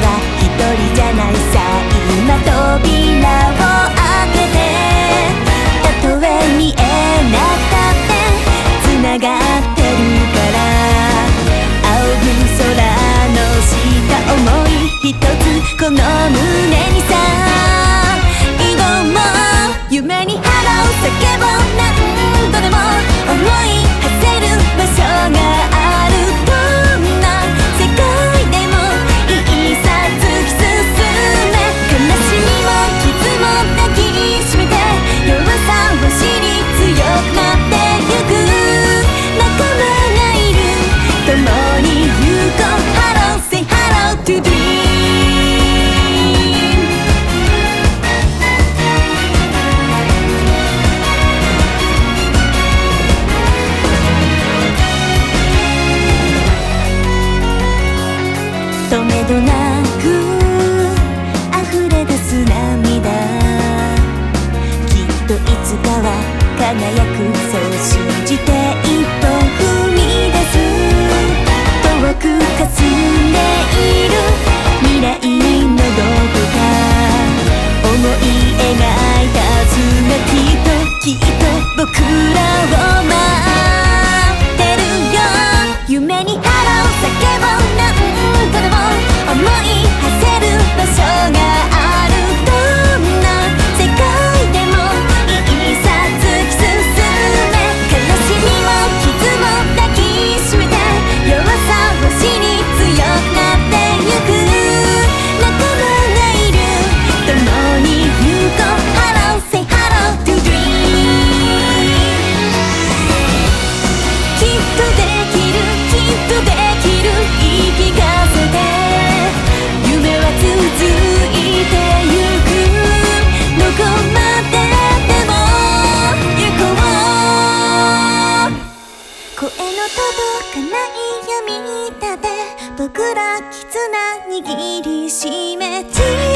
は。とめどなく届かない闇だで僕ら絆握りしめち